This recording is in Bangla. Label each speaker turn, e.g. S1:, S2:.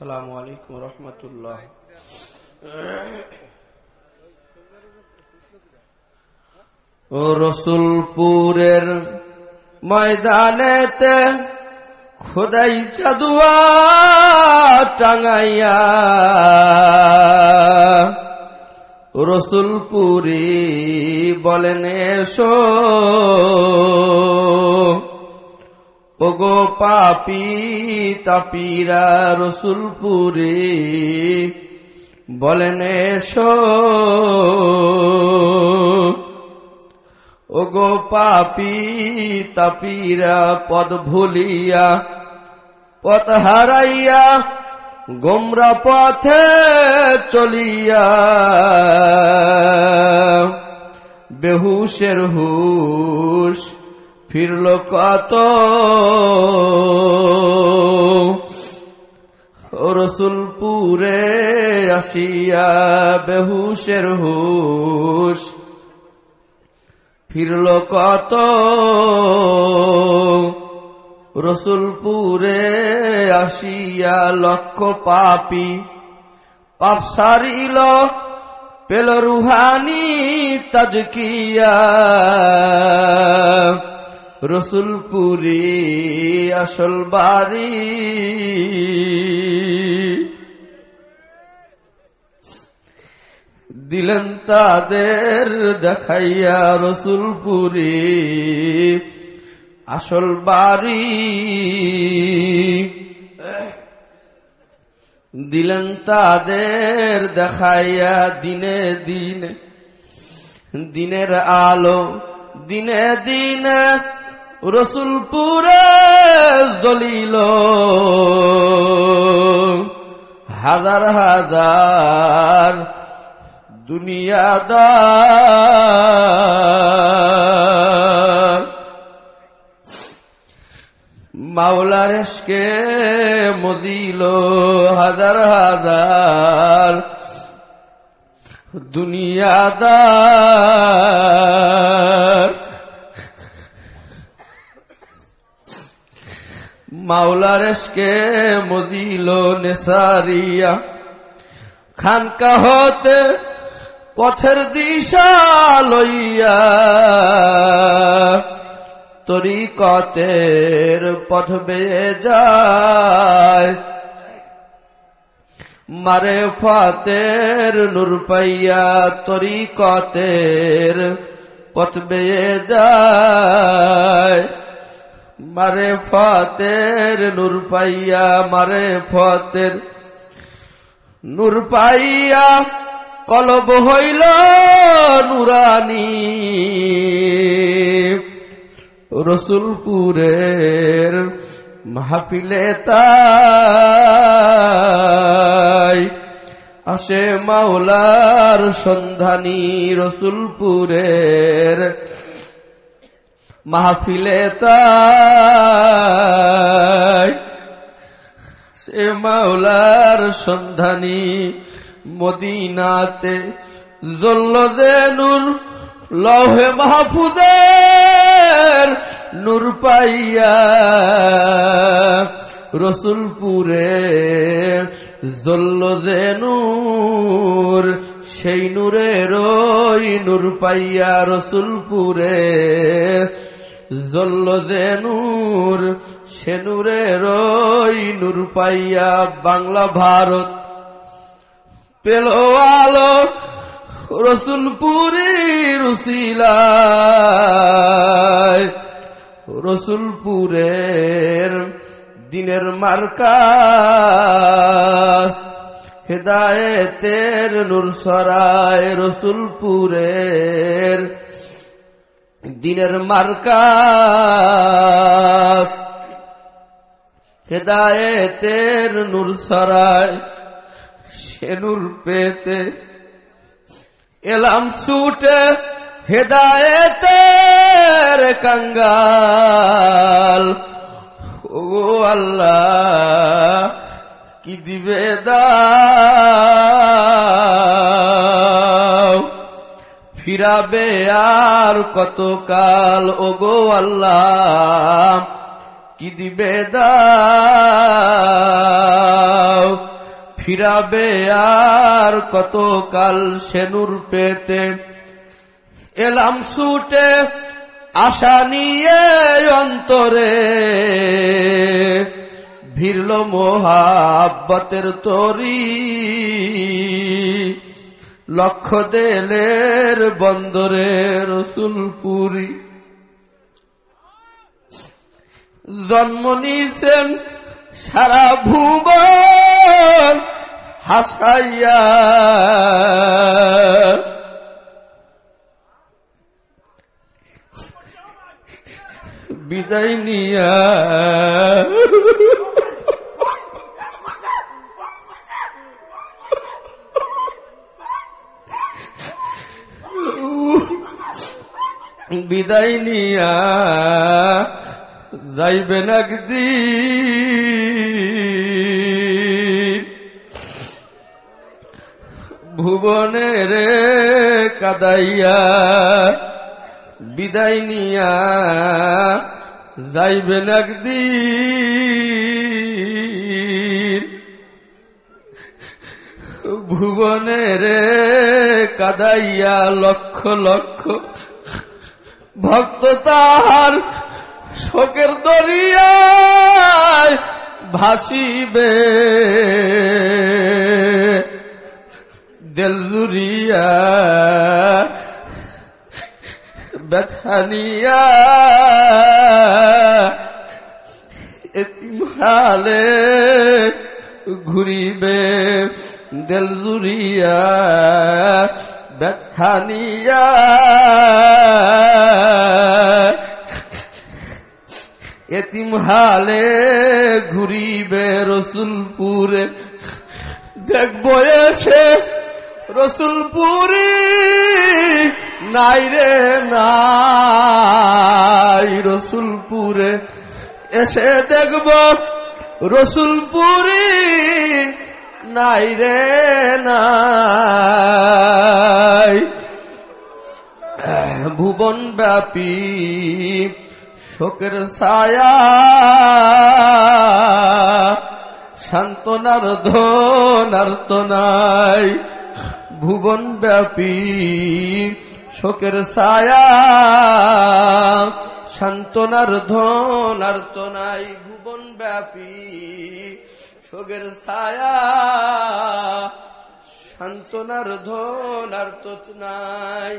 S1: আসসালামু আলাইকুম রহমতুল্লাহ। ও রসুলপুরের ময়দানেতে খোদাই চাদুয়া টাঙাইয়া রসুলপুরি বলেন এসো। ওগো পাপি তাপিরা রসুলপুরি বলেন এসো। ওগো পাপি তাপিরা পদ ভুলিয়া, পথ হারাইয়া, গোমরা পথে চলিয়া, বেহুশের হুশ ফিরল কত? রসুলপুরে আসিয়া বেহুশের হুশ। ফিরল কত? রসুলপুরে আসিয়া লক্ষ পাপি। পাপ সারিল, পেল রুহানি তাজকিয়া। রসুলপুরি আসল বাড়ি। দিলেন তাদের দেখাইয়া রসুলপুরি আসল বাড়ি। দিলেন তাদের দেখাইয়া দিনে দিনে, দিনের আলো, দিনে দিনে রসুলপুরে জ্বলিল হাজার হাজার দুনিয়াদার। মাওলার এসকে মদিল। হাজার হাজার দুনিয়াদার। মাওলার এসকে মদিল নেসারিয়া। খানকা হতে পথের দিশা লইয়া তরিকতের পথ বেয়ে যায়। মারে ফাতের নূর পাইয়া তরিকতের পথ বেয়ে যায়। মারে ফাতের নূর পাইয়া, মারে ফতের নূর পাইয়া, কলব হইল নুরানি। রসুলপুরের মাহফিলে তাই আসে মাওলার সন্ধানী রসুলপুরের মাহফিলে সে মাওলার সন্ধানী মদিনাতে জল্ল দে নূর, লহে মাহফুদের নূর পাইয়া রসুলপুরে জল্ল দে নূর, সেই নূরের নূর পাইয়া রসুলপুরে জল্ল দে নূর, সে নূরের নূর পাইয়া বাংলা ভারত। পেল আলো রসুলপুরি রুসিলায় রসুলপুরের দিনের মার্কাস হেদায়েতের নূর সরায় রসুলপুরের দিনের মার্কাস হেদায়েতের নূর সরায় সে নূর পেতে এলাম সুটে হেদায়েতের কঙ্গাল। ও আল্লাহ, কি দিবে দাও ফিরাবে আর কতকাল? ওগো আল্লাহ, কি দিবে দাও? ফিরাবে আর কত কাল সেনুর পেতে? এলাম ছুটে আশা নিয়ে অন্তরে, ভিড়ল মোহাব্বতের তরি। লক্ষ দেলের বন্দরে রসুলপুরি। জন্ম নিয়েছেন সারা ভুবন হাসাইয়া। বিদায় নিয়া। বিদায় নিয়া যাইবেন একদিন। ভুবনে রে কাদাইয়া বিদায় নিয়া যাইবেন একদিন। ভুবনে রে কাদাইয়া লক্ষ লক্ষ ভক্ত তাহার শোকের দরিয়ায় ভাসিবে। দেলুরিয়া ব্যথানিয়া এতিমহালে ঘুরিবে। দেলজুরিয়া ব্যথানিয়া এতিম হালে ঘুরিবে রসুলপুরে। দেখব এসে রসুলপুরি নাই রে, নাই রসুলপুরে। এসে দেখব রসুলপুরি নাই রে, নাই। ভুবন ব্যাপী শোকের ছায়া, সান্ত্বনার ধনার তো নাই ভুবন ব্যাপী শোকের ছায়া, সান্ত্বনার ধনার তো নাই ভুবন ব্যাপী শোকের ছায়া সান্ত্বনার ধনার তো নাই।